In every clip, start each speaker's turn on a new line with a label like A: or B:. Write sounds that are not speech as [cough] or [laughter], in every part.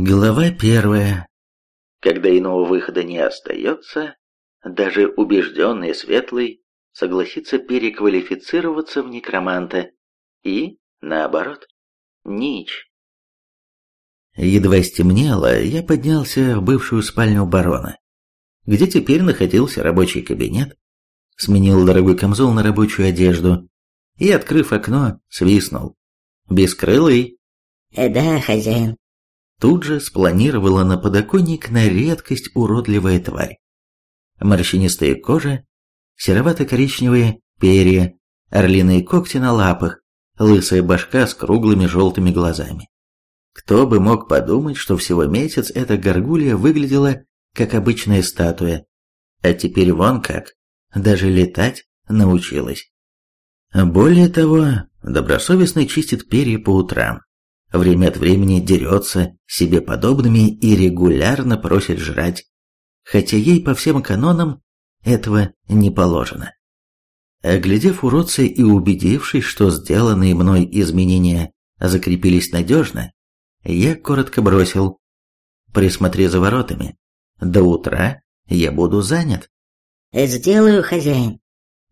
A: Глава первая. Когда иного выхода не остается, даже убежденный светлый согласится переквалифицироваться в некроманта и, наоборот, нич. Едва стемнело, я поднялся в бывшую спальню барона, где теперь находился рабочий кабинет, сменил дорогой камзол на рабочую одежду и, открыв окно, свистнул. «Бескрылый!»
B: «Да, хозяин»,
A: тут же спланировала на подоконник на редкость уродливая тварь. Морщинистая кожа, серовато-коричневые перья, орлиные когти на лапах, лысая башка с круглыми желтыми глазами. Кто бы мог подумать, что всего месяц эта горгулья выглядела как обычная статуя, а теперь вон как, даже летать научилась. Более того, добросовестно чистит перья по утрам, время от времени дерется себе подобными и регулярно просит жрать, хотя ей по всем канонам этого не положено. Оглядев уродца и убедившись, что сделанные мной изменения закрепились надежно, я коротко бросил «Присмотри за воротами. До утра я буду занят».
B: «Сделаю, хозяин».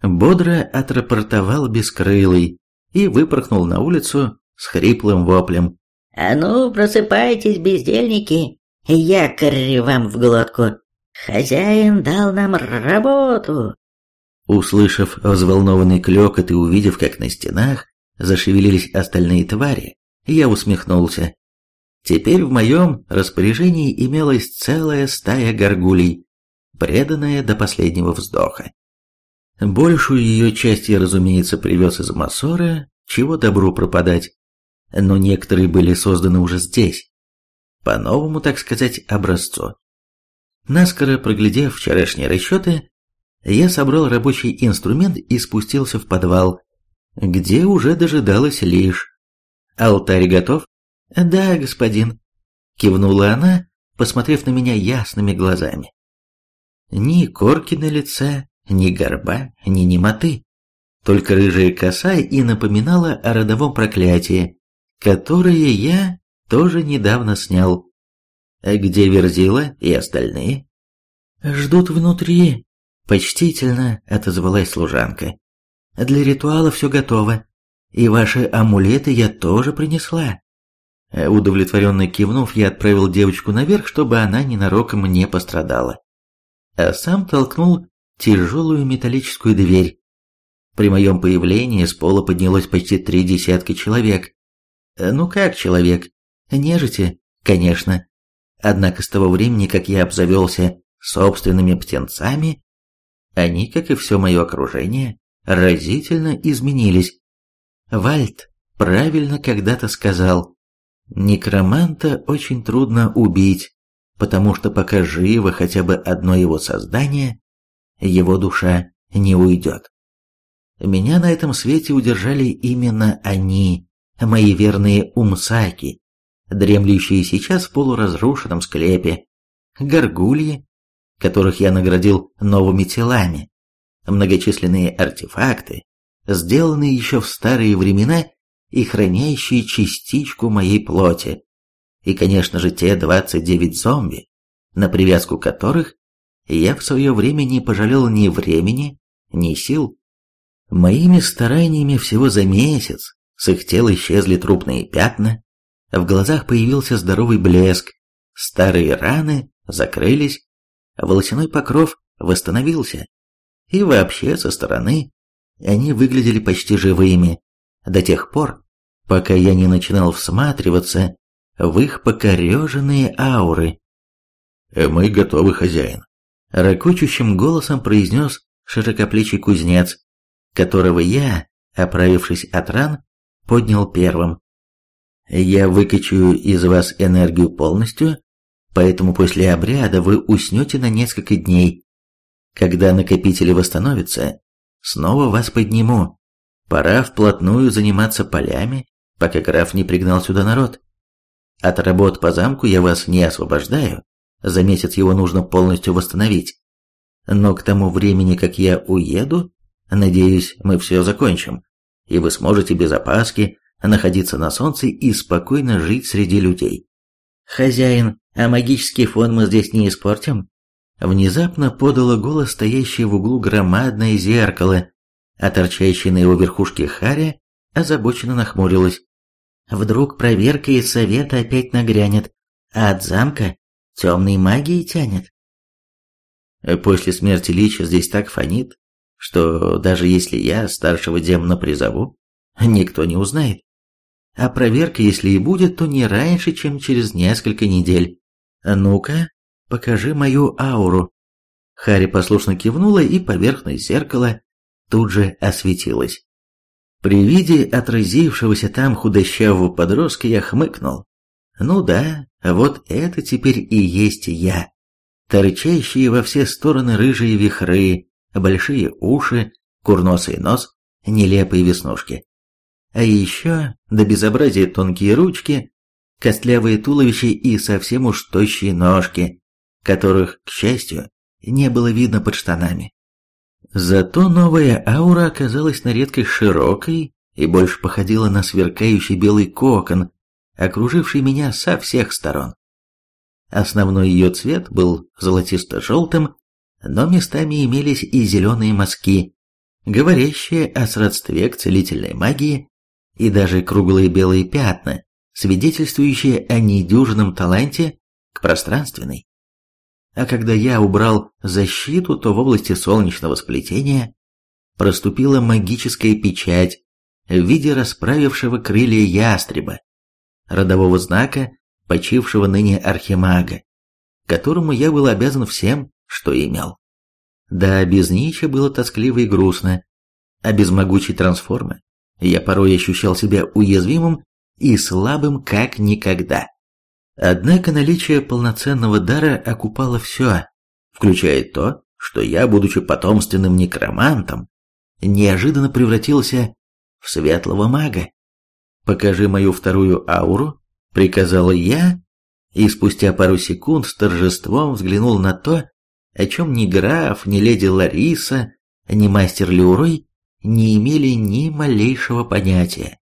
A: Бодро отрапортовал Бескрылый и выпорхнул на улицу с хриплым воплем.
B: «А ну, просыпайтесь, бездельники, якорь вам в глотку! Хозяин дал нам работу!»
A: Услышав взволнованный клёкот и увидев, как на стенах зашевелились остальные твари, я усмехнулся. Теперь в моем распоряжении имелась целая стая горгулей, преданная до последнего вздоха. Большую ее часть я, разумеется, привез из Массора, чего добру пропадать, но некоторые были созданы уже здесь, по новому, так сказать, образцу. Наскоро проглядев вчерашние расчеты, я собрал рабочий инструмент и спустился в подвал, где уже дожидалась лишь. «Алтарь готов?» «Да, господин», — кивнула она, посмотрев на меня ясными глазами. Ни корки на лице, ни горба, ни немоты. Только рыжая коса и напоминала о родовом проклятии, которые я тоже недавно снял. А где Верзила и остальные? Ждут внутри, почтительно отозвалась служанка. Для ритуала все готово, и ваши амулеты я тоже принесла. Удовлетворенно кивнув, я отправил девочку наверх, чтобы она ненароком не пострадала. А сам толкнул тяжелую металлическую дверь. При моем появлении с пола поднялось почти три десятка человек, ну как человек? Нежити, конечно. Однако с того времени, как я обзавелся собственными птенцами, они, как и все мое окружение, разительно изменились. Вальд правильно когда-то сказал, некроманта очень трудно убить, потому что пока живо хотя бы одно его создание, его душа не уйдет. Меня на этом свете удержали именно они, мои верные умсаки, дремлющие сейчас в полуразрушенном склепе, горгульи, которых я наградил новыми телами, многочисленные артефакты, сделанные еще в старые времена и хранящие частичку моей плоти, и, конечно же, те 29 зомби, на привязку которых я в свое время не пожалел ни времени, ни сил. Моими стараниями всего за месяц с их тел исчезли трупные пятна, в глазах появился здоровый блеск, старые раны закрылись, волосяной покров восстановился. И вообще со стороны они выглядели почти живыми, до тех пор, пока я не начинал всматриваться в их покореженные ауры. «Мы готовы, хозяин», — ракочущим голосом произнес широкоплечий кузнец, которого я, оправившись от ран, поднял первым. «Я выкачаю из вас энергию полностью, поэтому после обряда вы уснете на несколько дней. Когда накопители восстановятся, снова вас подниму. Пора вплотную заниматься полями, пока граф не пригнал сюда народ. От работ по замку я вас не освобождаю, за месяц его нужно полностью восстановить. Но к тому времени, как я уеду, надеюсь, мы все закончим и вы сможете без опаски находиться на солнце и спокойно жить среди людей.
B: «Хозяин, а магический фон мы здесь не испортим?»
A: Внезапно подало голос стоящее в углу громадное зеркало, а торчащая на его верхушке Харя озабоченно нахмурилась.
B: «Вдруг проверка из совета опять нагрянет, а от замка темной магией тянет?»
A: После смерти Лича здесь так фонит, что даже если я старшего демона призову, никто не узнает. А проверка, если и будет, то не раньше, чем через несколько недель. Ну-ка, покажи мою ауру. Хари послушно кивнула, и поверхность зеркала тут же осветилась. При виде отразившегося там худощавого подростка я хмыкнул. Ну да, вот это теперь и есть я. Торчащие во все стороны рыжие вихры, большие уши, курносый нос, нелепые веснушки. А еще до безобразия тонкие ручки, костлявые туловища и совсем уж тощие ножки, которых, к счастью, не было видно под штанами. Зато новая аура оказалась на редкость широкой и больше походила на сверкающий белый кокон, окруживший меня со всех сторон. Основной ее цвет был золотисто-желтым, но местами имелись и зеленые мазки, говорящие о сродстве к целительной магии, и даже круглые белые пятна, свидетельствующие о недюжинном таланте к пространственной. А когда я убрал защиту, то в области солнечного сплетения проступила магическая печать в виде расправившего крылья ястреба, родового знака почившего ныне архимага, которому я был обязан всем, что имел. Да, без Нича было тоскливо и грустно, а без могучей трансформы я порой ощущал себя уязвимым и слабым как никогда. Однако наличие полноценного дара окупало все, включая то, что я, будучи потомственным некромантом, неожиданно превратился в светлого мага. Покажи мою вторую ауру, приказал я, и спустя пару секунд с торжеством взглянул на то, о чем ни граф, ни леди Лариса, ни мастер Люрой не имели ни малейшего понятия.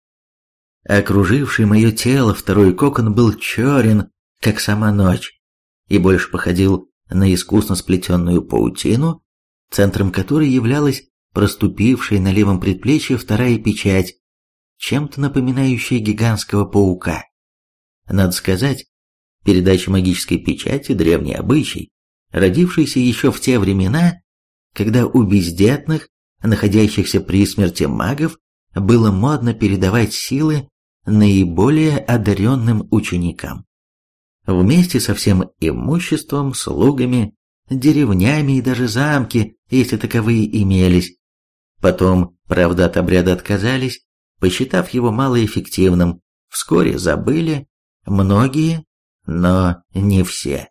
A: Окруживший мое тело второй кокон был черен, как сама ночь, и больше походил на искусно сплетенную паутину, центром которой являлась проступившая на левом предплечье вторая печать, чем-то напоминающая гигантского паука. Надо сказать, передача магической печати – древний обычай, родившийся еще в те времена, когда у бездетных, находящихся при смерти магов, было модно передавать силы наиболее одаренным ученикам. Вместе со всем имуществом, слугами, деревнями и даже замки, если таковые имелись. Потом, правда, от обряда отказались, посчитав его малоэффективным, вскоре забыли, Многие, но не все.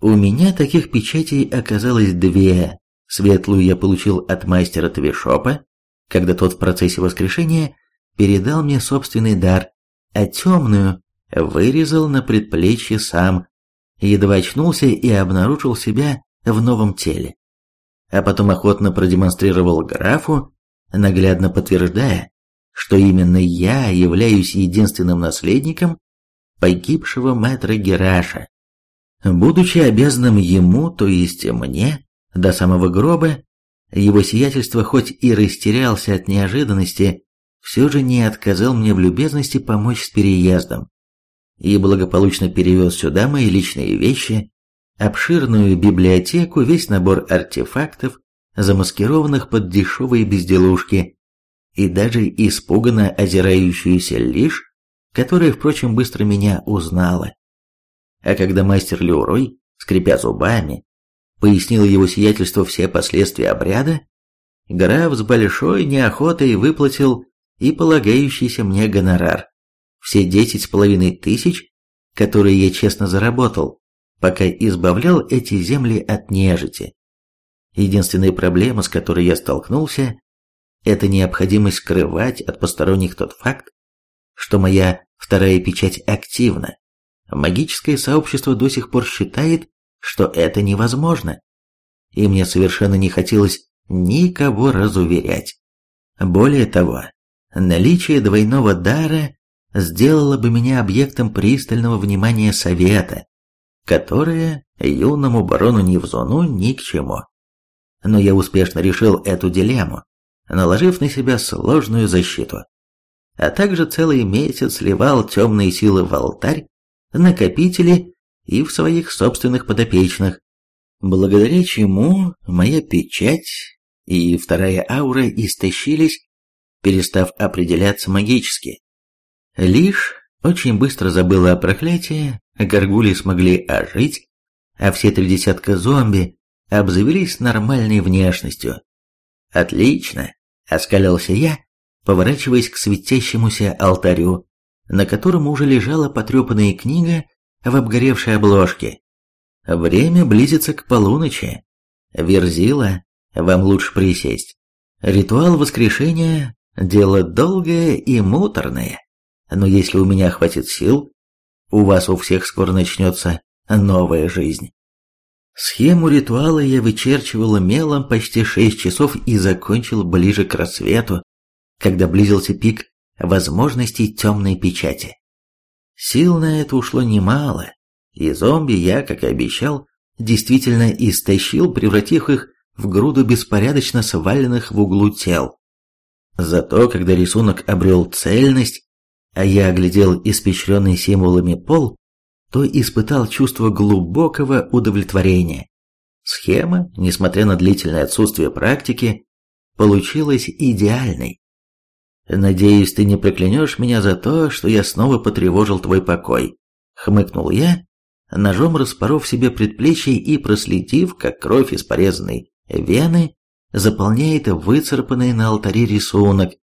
A: У меня таких печатей оказалось две. Светлую я получил от мастера Твишопа, когда тот в процессе воскрешения передал мне собственный дар, а темную вырезал на предплечье сам, едва очнулся и обнаружил себя в новом теле. А потом охотно продемонстрировал графу, наглядно подтверждая, что именно я являюсь единственным наследником погибшего мэтра Гераша. Будучи обязанным ему, то есть мне, до самого гроба, его сиятельство хоть и растерялся от неожиданности, все же не отказал мне в любезности помочь с переездом и благополучно перевез сюда мои личные вещи, обширную библиотеку, весь набор артефактов, замаскированных под дешевые безделушки, и даже испуганно озирающуюся лишь которая, впрочем, быстро меня узнала. А когда мастер Леурой, скрипя зубами, пояснил его сиятельству все последствия обряда, граф с большой неохотой выплатил и полагающийся мне гонорар. Все десять с половиной тысяч, которые я честно заработал, пока избавлял эти земли от нежити. Единственная проблема, с которой я столкнулся, это необходимость скрывать от посторонних тот факт, что моя Вторая печать активна. Магическое сообщество до сих пор считает, что это невозможно. И мне совершенно не хотелось никого разуверять. Более того, наличие двойного дара сделало бы меня объектом пристального внимания совета, которое юному барону ни в зону ни к чему. Но я успешно решил эту дилемму, наложив на себя сложную защиту. А также целый месяц сливал темные силы в алтарь, накопители и в своих собственных подопечных, благодаря чему моя печать и вторая аура истощились, перестав определяться магически. Лишь очень быстро забыла о проклятии, горгули смогли ожить, а все три десятка зомби обзавелись нормальной внешностью. «Отлично!» — оскалился я, поворачиваясь к светящемуся алтарю, на котором уже лежала потрепанная книга в обгоревшей обложке. Время близится к полуночи. Верзила, вам лучше присесть. Ритуал воскрешения – дело долгое и муторное. Но если у меня хватит сил, у вас у всех скоро начнется новая жизнь. Схему ритуала я вычерчивала мелом почти шесть часов и закончил ближе к рассвету, когда близился пик возможностей темной печати. Сил на это ушло немало, и зомби я, как и обещал, действительно истощил, превратив их в груду беспорядочно сваленных в углу тел. Зато, когда рисунок обрел цельность, а я оглядел испещренный символами пол, то испытал чувство глубокого удовлетворения. Схема, несмотря на длительное отсутствие практики, получилась идеальной. «Надеюсь, ты не проклянешь меня за то, что я снова потревожил твой покой», — хмыкнул я, ножом распоров себе предплечье и проследив, как кровь из порезанной вены заполняет выцарапанный на алтаре рисунок.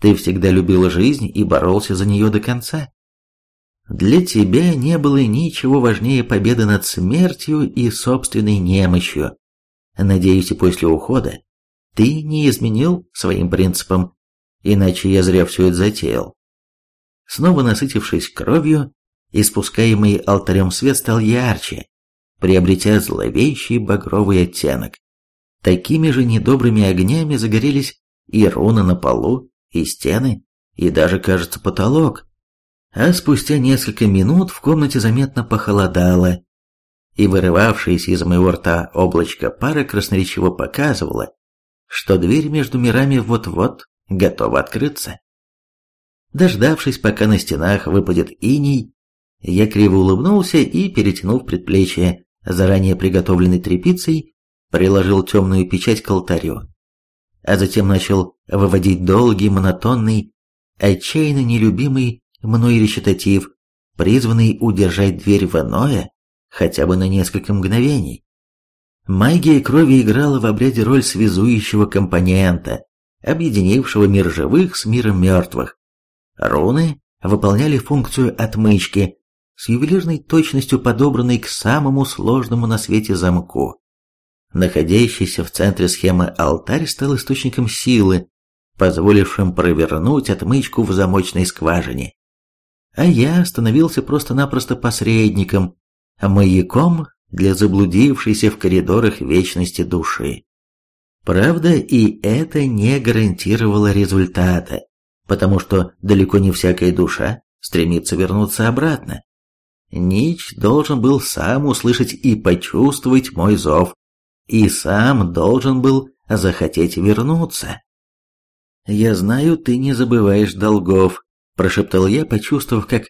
A: Ты всегда любил жизнь и боролся за нее до конца. Для тебя не было ничего важнее победы над смертью и собственной немощью. Надеюсь, и после ухода ты не изменил своим принципам иначе я зря все это затеял. Снова насытившись кровью, испускаемый алтарем свет стал ярче, приобретя зловещий багровый оттенок. Такими же недобрыми огнями загорелись и руны на полу, и стены, и даже, кажется, потолок. А спустя несколько минут в комнате заметно похолодало, и вырывавшееся из моего рта облачко пара красноречиво показывало, что дверь между мирами вот-вот готова открыться. Дождавшись, пока на стенах выпадет иней, я криво улыбнулся и, перетянув предплечье заранее приготовленной тряпицей, приложил темную печать к алтарю, а затем начал выводить долгий, монотонный, отчаянно нелюбимый мной речитатив, призванный удержать дверь в иное хотя бы на несколько мгновений. Магия крови играла в обряде роль связующего компонента, объединившего мир живых с миром мертвых. Руны выполняли функцию отмычки, с ювелирной точностью подобранной к самому сложному на свете замку. Находящийся в центре схемы алтарь стал источником силы, позволившим провернуть отмычку в замочной скважине. А я становился просто-напросто посредником, маяком для заблудившейся в коридорах вечности души. Правда, и это не гарантировало результата, потому что далеко не всякая душа стремится вернуться обратно. Нич должен был сам услышать и почувствовать мой зов, и сам должен был захотеть вернуться. «Я знаю, ты не забываешь долгов», – прошептал я, почувствовав, как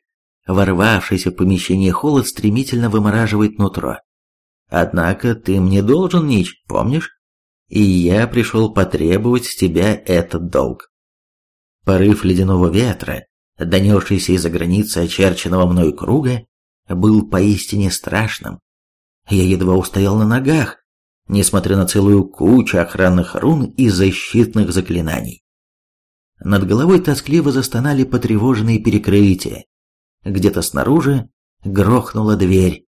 A: ворвавшийся в помещение холод стремительно вымораживает нутро. «Однако ты мне должен, Нич, помнишь?» И я пришел потребовать с тебя этот долг. Порыв ледяного ветра, донесшийся из-за границы очерченного мной круга, был поистине страшным. Я едва устоял на ногах, несмотря на целую кучу охранных рун и защитных заклинаний. Над головой тоскливо застонали потревоженные перекрытия. Где-то снаружи грохнула дверь.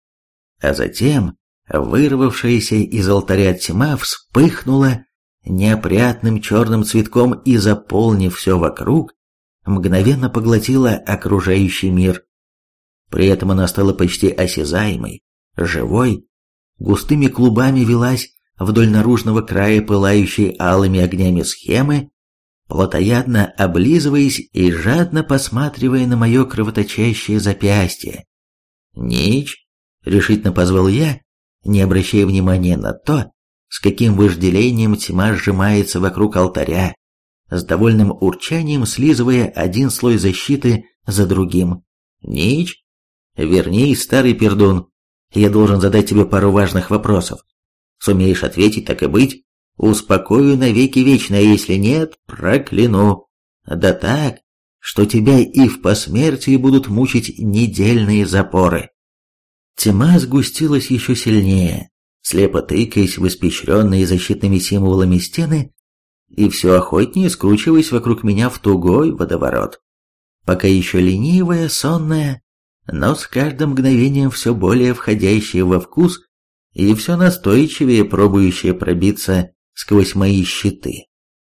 A: А затем Вырвавшаяся из алтаря тьма вспыхнула неопрятным черным цветком и, заполнив все вокруг, мгновенно поглотила окружающий мир. При этом она стала почти осязаемой, живой, густыми клубами велась вдоль наружного края пылающей алыми огнями схемы, плотоядно облизываясь и жадно посматривая на мое кровоточащее запястье. «Нич!» — решительно позвал я, не обращая внимания на то, с каким вожделением тьма сжимается вокруг алтаря, с довольным урчанием слизывая один слой защиты за другим. «Нич, вернись, старый пердун, я должен задать тебе пару важных вопросов. Сумеешь ответить, так и быть, успокою навеки вечно, а если нет, прокляну. Да так, что тебя и в посмертии будут мучить недельные запоры». Тьма сгустилась еще сильнее, слепо тыкаясь в испещренные защитными символами стены, и все охотнее скручиваясь вокруг меня в тугой водоворот. Пока еще ленивая, сонная, но с каждым мгновением все более входящая во вкус и все настойчивее пробующая пробиться сквозь мои щиты.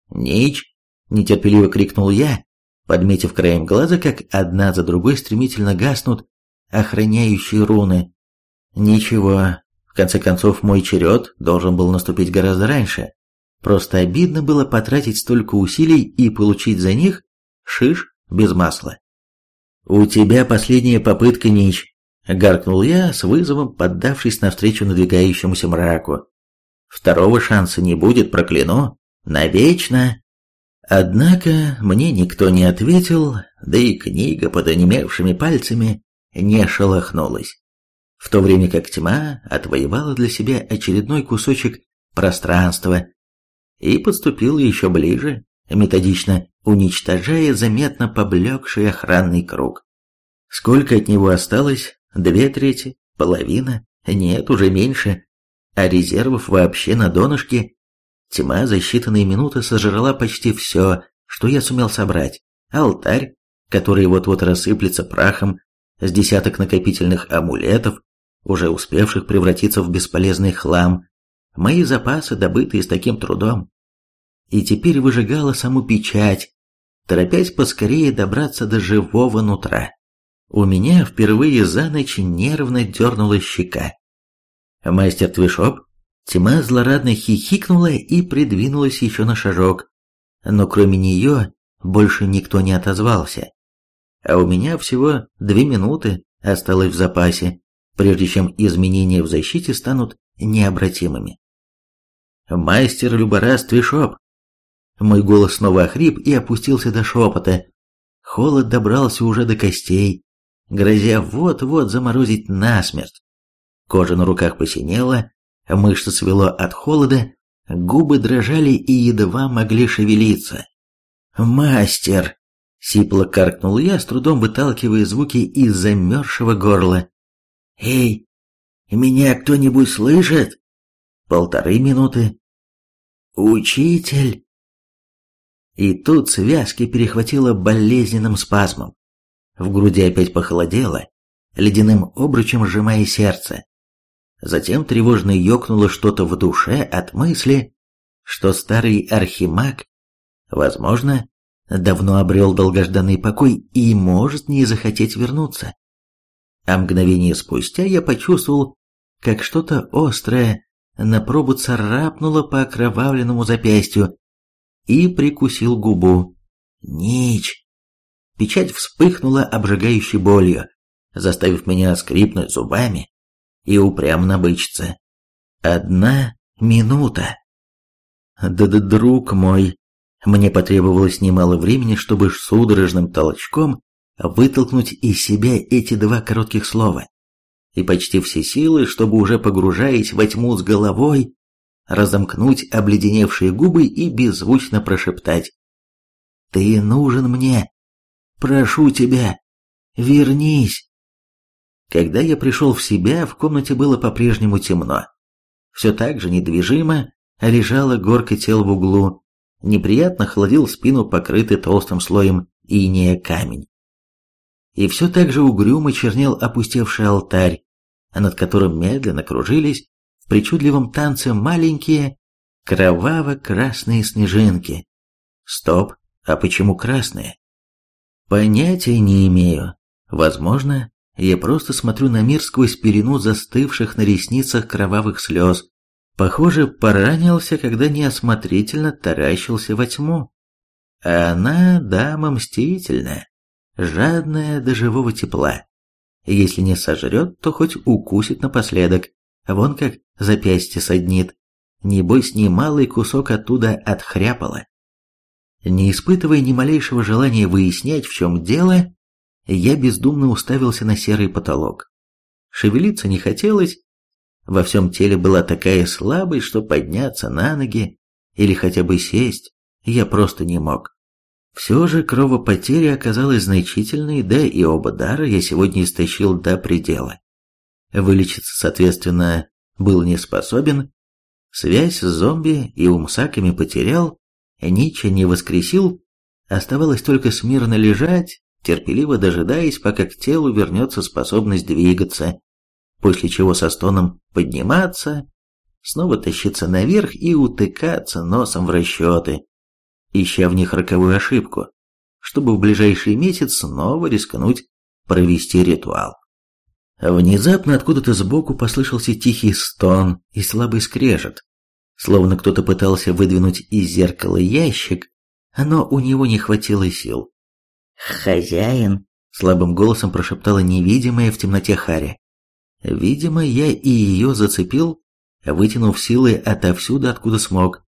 A: «Нич!» — нетерпеливо крикнул я, подметив краем глаза, как одна за другой стремительно гаснут охраняющие руны. «Ничего, в конце концов мой черед должен был наступить гораздо раньше. Просто обидно было потратить столько усилий и получить за них шиш без масла. «У тебя последняя попытка, Нич», — гаркнул я, с вызовом поддавшись навстречу надвигающемуся мраку. «Второго шанса не будет, прокляну. Навечно». Однако мне никто не ответил, да и книга под онемевшими пальцами не шелохнулась. В то время как тьма отвоевала для себя очередной кусочек пространства и подступила еще ближе, методично уничтожая заметно поблекший охранный круг. Сколько от него осталось? Две трети? Половина? Нет, уже меньше. А резервов вообще на донышке? Тьма за считанные минуты сожрала почти все, что я сумел собрать. Алтарь, который вот-вот рассыплется прахом, с десяток накопительных амулетов, уже успевших превратиться в бесполезный хлам, мои запасы, добытые с таким трудом. И теперь выжигала саму печать, торопясь поскорее добраться до живого нутра. У меня впервые за ночь нервно дернула щека. Мастер Твишоп, тьма злорадно хихикнула и придвинулась еще на шажок, но кроме нее больше никто не отозвался. А у меня всего две минуты осталось в запасе, прежде чем изменения в защите станут необратимыми. «Мастер Люборас Твишоп!» Мой голос снова охрип и опустился до шепота. Холод добрался уже до костей, грозя вот-вот заморозить насмерть. Кожа на руках посинела, мышцы свело от холода, губы дрожали и едва могли шевелиться. «Мастер!» — сипло каркнул я, с трудом выталкивая звуки из замерзшего горла. «Эй, меня кто-нибудь слышит?» Полторы минуты. «Учитель!» И тут связки перехватило болезненным спазмом. В груди опять похолодело, ледяным обручем сжимая сердце. Затем тревожно ёкнуло что-то в душе от мысли, что старый архимаг, возможно, давно обрел долгожданный покой и может не захотеть вернуться а мгновение спустя я почувствовал, как что-то острое на пробу царапнуло по окровавленному запястью и прикусил губу. Нич! Печать вспыхнула обжигающей болью, заставив меня скрипнуть зубами и упрямо набычиться. Одна минута. Да-да, друг мой, мне потребовалось немало времени, чтобы судорожным толчком вытолкнуть из себя эти два коротких слова. И почти все силы, чтобы уже погружаясь во тьму с головой, разомкнуть обледеневшие губы и беззвучно прошептать. «Ты нужен мне! Прошу тебя, вернись!» Когда я пришел в себя, в комнате было по-прежнему темно. Все так же недвижимо лежала горка тел в углу, неприятно холодил спину покрытый толстым слоем инея камень и все так же угрюмо чернел опустевший алтарь, над которым медленно кружились в причудливом танце маленькие кроваво-красные снежинки. Стоп, а почему красные? Понятия не имею. Возможно, я просто смотрю на мир сквозь пелену застывших на ресницах кровавых слез. Похоже, поранился, когда неосмотрительно таращился во тьму. А она дама мстительная, жадная до живого тепла. Если не сожрет, то хоть укусит напоследок, вон как запястье саднит. Небось, немалый кусок оттуда отхряпало. Не испытывая ни малейшего желания выяснять, в чем дело, я бездумно уставился на серый потолок. Шевелиться не хотелось, во всем теле была такая слабость, что подняться на ноги или хотя бы сесть я просто не мог. Все же кровопотеря оказалась значительной, да и оба дара я сегодня истощил до предела. Вылечиться, соответственно, был не способен, связь с зомби и умсаками потерял, Нича не воскресил, оставалось только смирно лежать, терпеливо дожидаясь, пока к телу вернется способность двигаться, после чего со стоном подниматься, снова тащиться наверх и утыкаться носом в расчеты, ища в них роковую ошибку, чтобы в ближайший месяц снова рискнуть провести ритуал. Внезапно откуда-то сбоку послышался тихий стон и слабый скрежет, словно кто-то пытался выдвинуть из зеркала ящик, но у него не хватило сил.
B: «Хозяин!»
A: — слабым голосом прошептала невидимая в темноте Харя. Видимо, я и ее зацепил, вытянув силы отовсюду, откуда смог.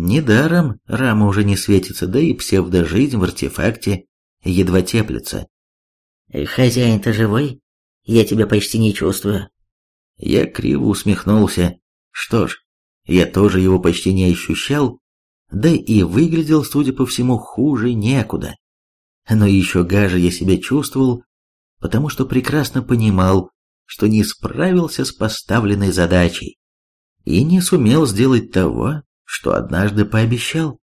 A: Недаром рама уже не светится, да и псевдожизнь в артефакте едва теплится.
B: «Хозяин-то живой? Я тебя почти не чувствую».
A: Я криво усмехнулся. Что ж, я тоже его почти не ощущал, да и выглядел, судя по всему, хуже некуда. Но еще гаже я себя чувствовал, потому что прекрасно понимал, что не справился с поставленной задачей и не сумел сделать того, что однажды пообещал.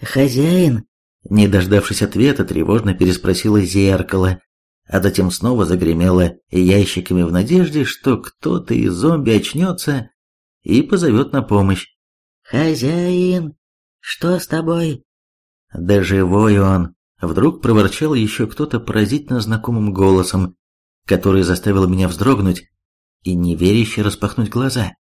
B: «Хозяин?»
A: Не дождавшись ответа, тревожно переспросила зеркало, а затем снова загремело ящиками в надежде, что кто-то из зомби очнется и позовет на помощь.
B: «Хозяин, что с тобой?»
A: «Да живой он!» Вдруг проворчал еще кто-то поразительно знакомым голосом, который заставил меня вздрогнуть и неверяще распахнуть глаза.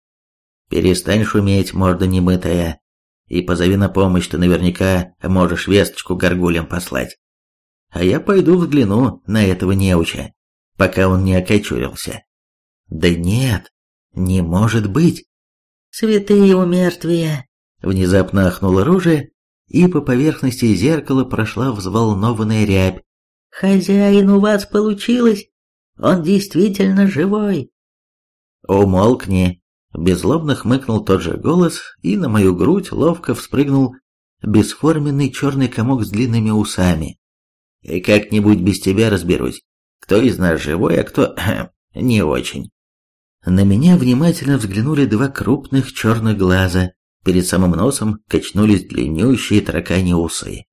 A: «Перестань шуметь, морда немытая, и позови на помощь, ты наверняка можешь весточку горгулям послать. А я пойду взгляну на этого неуча, пока он не окочурился». «Да нет, не может быть!»
B: «Святые умертвия!»
A: Внезапно ахнуло оружие, и по поверхности зеркала прошла взволнованная рябь.
B: «Хозяин, у вас получилось! Он действительно живой!»
A: «Умолкни!» Беззлобно хмыкнул тот же голос, и на мою грудь ловко вспрыгнул бесформенный черный комок с длинными усами. «И как-нибудь без тебя разберусь, кто из нас живой, а кто [clears throat] не очень». На меня внимательно взглянули два крупных черных глаза, перед самым носом качнулись длиннющие таракани усы.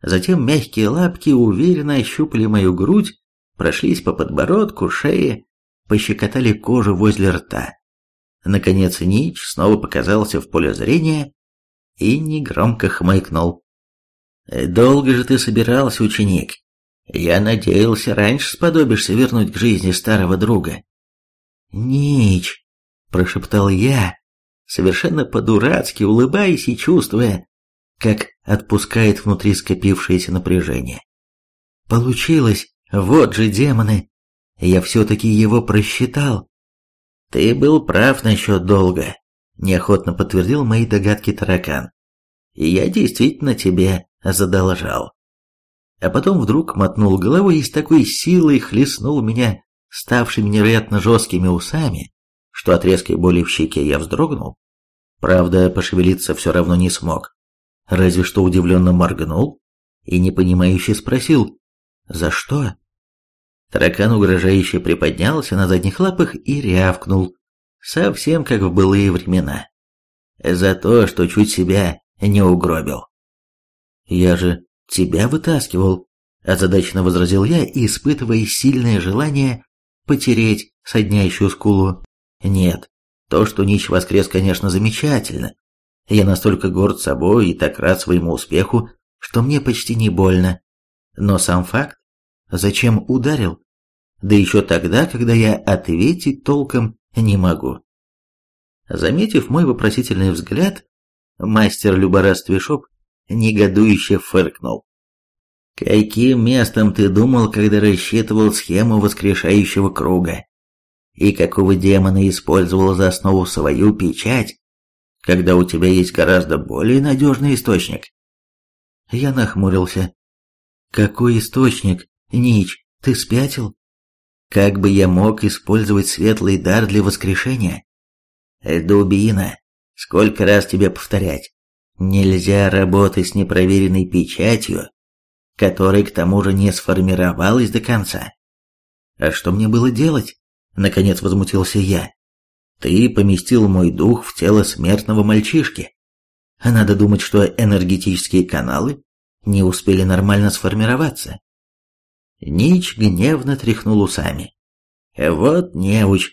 A: Затем мягкие лапки уверенно ощупали мою грудь прошлись по подбородку, шее, пощекотали кожу возле рта. Наконец Нич снова показался в поле зрения и негромко хмыкнул. «Долго же ты собирался, ученик? Я надеялся, раньше сподобишься вернуть к жизни старого друга». «Нич!» – прошептал я, совершенно по-дурацки улыбаясь и чувствуя, как отпускает внутри скопившееся напряжение. «Получилось! Вот же демоны! Я все-таки его просчитал. Ты был прав насчет долга, неохотно подтвердил мои догадки таракан. И я действительно тебе задолжал. А потом вдруг мотнул головой и с такой силой хлестнул меня ставшими невероятно жесткими усами, что от резкой боли в щеке я вздрогнул. Правда, пошевелиться все равно не смог. Разве что удивленно моргнул и непонимающе спросил «За что?» Таракан угрожающе приподнялся на задних лапах и рявкнул, совсем как в былые времена. За то, что чуть себя не угробил. «Я же тебя вытаскивал», – озадаченно возразил я, испытывая сильное желание потереть соднящую скулу. «Нет, то, что Нич воскрес, конечно, замечательно. Я настолько горд собой и так рад своему успеху, что мне почти не больно. Но сам факт Зачем ударил? Да еще тогда, когда я ответить толком не могу. Заметив мой вопросительный взгляд, мастер люборастви Шоп негодующе фыркнул. Каким местом ты думал, когда рассчитывал схему воскрешающего круга? И какого демона использовал за основу свою печать, когда у тебя есть гораздо более надежный источник? Я нахмурился. Какой источник? Нич, ты спятил? Как бы я мог использовать светлый дар для воскрешения? Дубина, сколько раз тебе повторять? Нельзя работать с непроверенной печатью которая к тому же не сформировалась до конца. А что мне было делать? Наконец возмутился я. Ты поместил мой дух в тело смертного мальчишки. А надо думать, что энергетические каналы не успели нормально сформироваться. Нич гневно тряхнул усами. Вот неуч,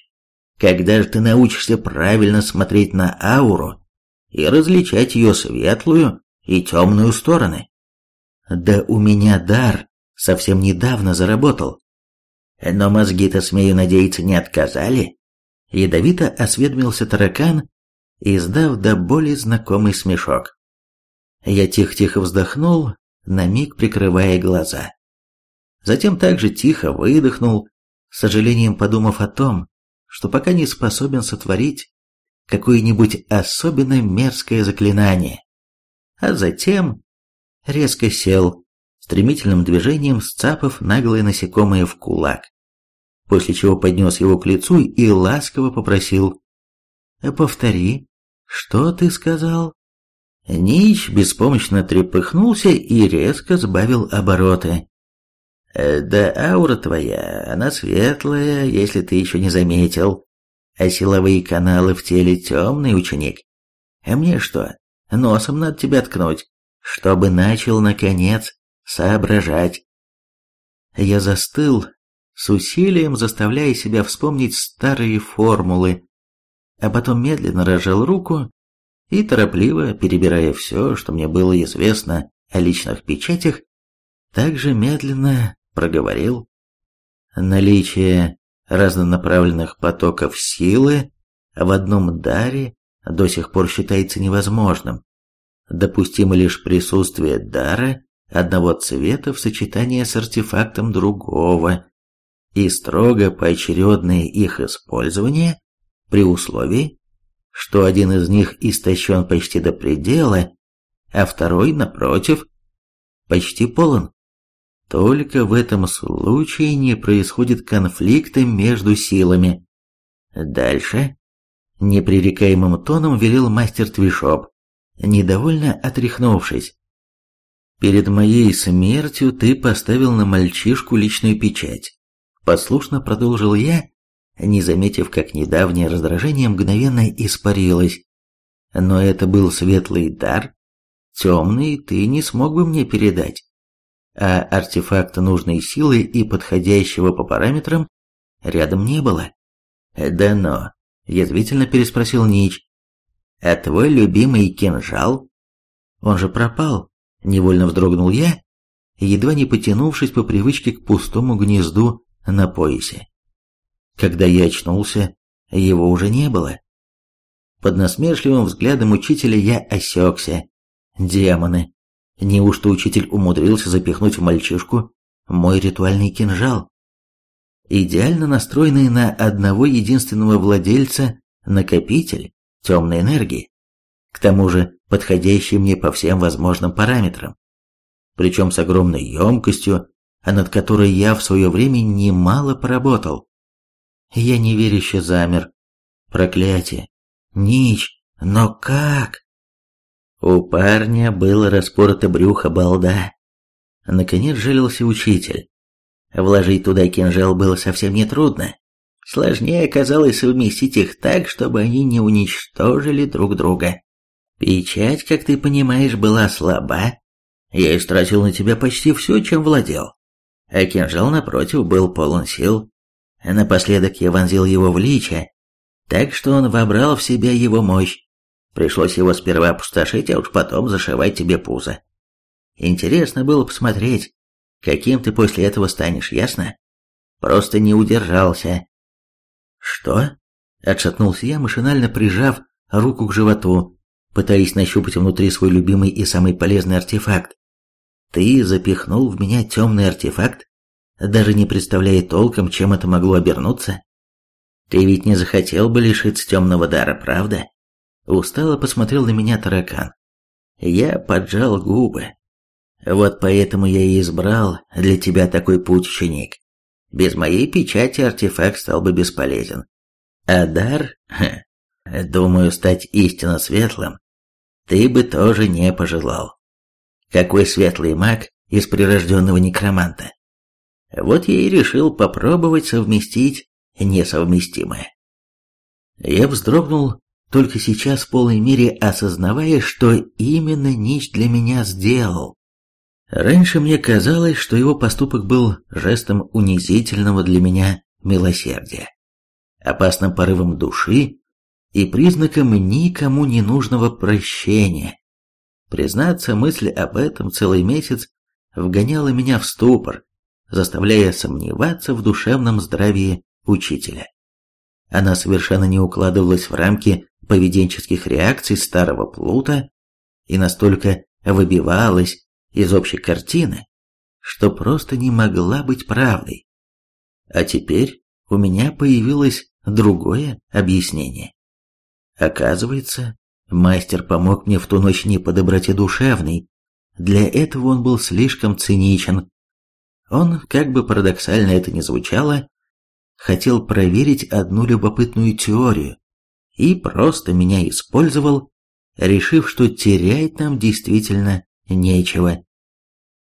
A: когда же ты научишься правильно смотреть на ауру и различать ее светлую и темную стороны? Да у меня дар совсем недавно заработал. Но мозги-то, смею надеяться, не отказали. Ядовито осведомился таракан, издав до боли знакомый смешок. Я тихо-тихо вздохнул, на миг прикрывая глаза. Затем также тихо выдохнул, с сожалением подумав о том, что пока не способен сотворить какое-нибудь особенно мерзкое заклинание. А затем резко сел, стремительным движением сцапав наглое насекомое в кулак, после чего поднес его к лицу и ласково попросил «Повтори, что ты сказал?» Нич беспомощно трепыхнулся и резко сбавил обороты. «Э, «Да аура твоя, она светлая, если ты еще не заметил, а силовые каналы в теле темный ученик. А мне что, носом надо тебя ткнуть?» чтобы начал, наконец, соображать. Я застыл, с усилием заставляя себя вспомнить старые формулы, а потом медленно разжал руку и, торопливо перебирая все, что мне было известно о личных печатях, также медленно проговорил. Наличие разнонаправленных потоков силы в одном даре до сих пор считается невозможным допустимо лишь присутствие дара одного цвета в сочетании с артефактом другого и строго поочередное их использование при условии, что один из них истощен почти до предела, а второй, напротив, почти полон. Только в этом случае не происходит конфликта между силами. Дальше непререкаемым тоном велел мастер Твишоп недовольно отряхнувшись. «Перед моей смертью ты поставил на мальчишку личную печать», — послушно продолжил я, не заметив, как недавнее раздражение мгновенно испарилось. «Но это был светлый дар, темный ты не смог бы мне передать, а артефакта нужной силы и подходящего по параметрам рядом не было». «Да но», — язвительно переспросил Нич, а твой любимый кинжал? Он же пропал. Невольно вздрогнул я, едва не потянувшись по привычке к пустому гнезду на поясе. Когда я очнулся, его уже не было. Под насмешливым взглядом учителя я осекся. Демоны! Неужто учитель умудрился запихнуть в мальчишку мой ритуальный кинжал? Идеально настроенный на одного единственного владельца накопитель темной энергии, к тому же подходящей мне по всем возможным параметрам, причем с огромной емкостью, а над которой я в свое время немало поработал. Я неверяще замер. Проклятие. Нич, но как? У парня было распорото брюхо балда. Наконец жалился учитель. Вложить туда кинжал было совсем нетрудно. Сложнее оказалось совместить их так, чтобы они не уничтожили друг друга. Печать, как ты понимаешь, была слаба. Я истратил на тебя почти все, чем владел. А кинжал, напротив, был полон сил. Напоследок я вонзил его в лича, так что он вобрал в себя его мощь. Пришлось его сперва опустошить, а уж потом зашивать тебе пузо. Интересно было посмотреть, каким ты после этого станешь, ясно? Просто не удержался. «Что?» – отшатнулся я, машинально прижав руку к животу, пытаясь нащупать внутри свой любимый и самый полезный артефакт. Ты запихнул в меня темный артефакт, даже не представляя толком, чем это могло обернуться. Ты ведь не захотел бы лишиться темного дара, правда? Устало посмотрел на меня таракан. Я поджал губы. Вот поэтому я и избрал для тебя такой путь, ученик. Без моей печати артефакт стал бы бесполезен. А дар, хм, думаю, стать истинно светлым, ты бы тоже не пожелал. Какой светлый маг из прирожденного некроманта. Вот я и решил попробовать совместить несовместимое. Я вздрогнул, только сейчас в полной мере осознавая, что именно Нич для меня сделал. Раньше мне казалось, что его поступок был жестом унизительного для меня милосердия, опасным порывом души и признаком никому не нужного прощения. Признаться, мысль об этом целый месяц вгоняла меня в ступор, заставляя сомневаться в душевном здравии учителя. Она совершенно не укладывалась в рамки поведенческих реакций старого плута и настолько выбивалась из общей картины, что просто не могла быть правдой. А теперь у меня появилось другое объяснение. Оказывается, мастер помог мне в ту ночь не по доброте душевной, для этого он был слишком циничен. Он, как бы парадоксально это ни звучало, хотел проверить одну любопытную теорию и просто меня использовал, решив, что терять нам действительно нечего.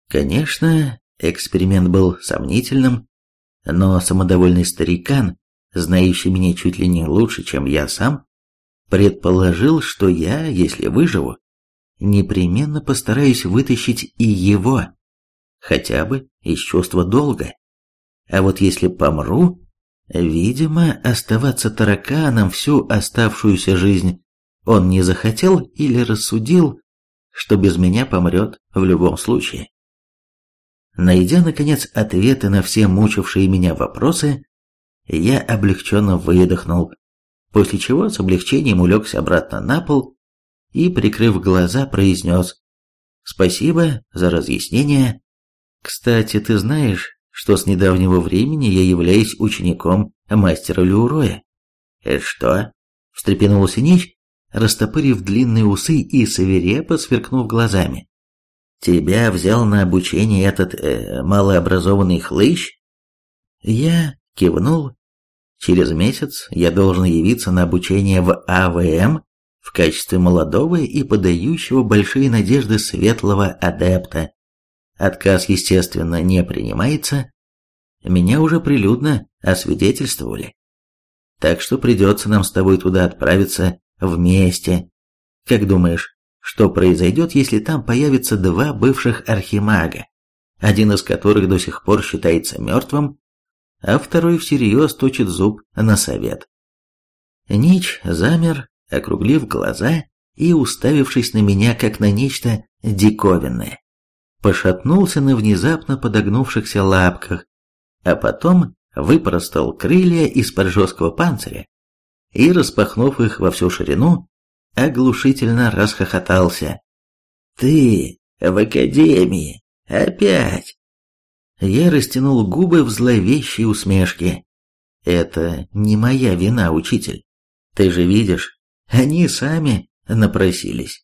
A: Конечно, эксперимент был сомнительным, но самодовольный старикан, знающий меня чуть ли не лучше, чем я сам, предположил, что я, если выживу, непременно постараюсь вытащить и его, хотя бы из чувства долга. А вот если помру, видимо, оставаться тараканом всю оставшуюся жизнь он не захотел или рассудил, что без меня помрет в любом случае. Найдя, наконец, ответы на все мучившие меня вопросы, я облегченно выдохнул, после чего с облегчением улегся обратно на пол и, прикрыв глаза, произнес «Спасибо за разъяснение. Кстати, ты знаешь, что с недавнего времени я являюсь учеником мастера Люроя?» «Это что?» – встрепенулся Нич, растопырив длинные усы и свирепо сверкнув глазами. «Тебя взял на обучение этот э, малообразованный хлыщ?» Я кивнул. «Через месяц я должен явиться на обучение в АВМ в качестве молодого и подающего большие надежды светлого адепта. Отказ, естественно, не принимается. Меня уже прилюдно освидетельствовали. Так что придется нам с тобой туда отправиться вместе. Как думаешь, что произойдет, если там появятся два бывших архимага, один из которых до сих пор считается мертвым, а второй всерьез точит зуб на совет? Нич замер, округлив глаза и уставившись на меня, как на нечто диковинное. Пошатнулся на внезапно подогнувшихся лапках, а потом выпростал крылья из-под жесткого панциря и, распахнув их во всю ширину, оглушительно расхохотался. «Ты в академии! Опять!» Я растянул губы в зловещей усмешке. «Это не моя вина, учитель. Ты же видишь, они сами напросились.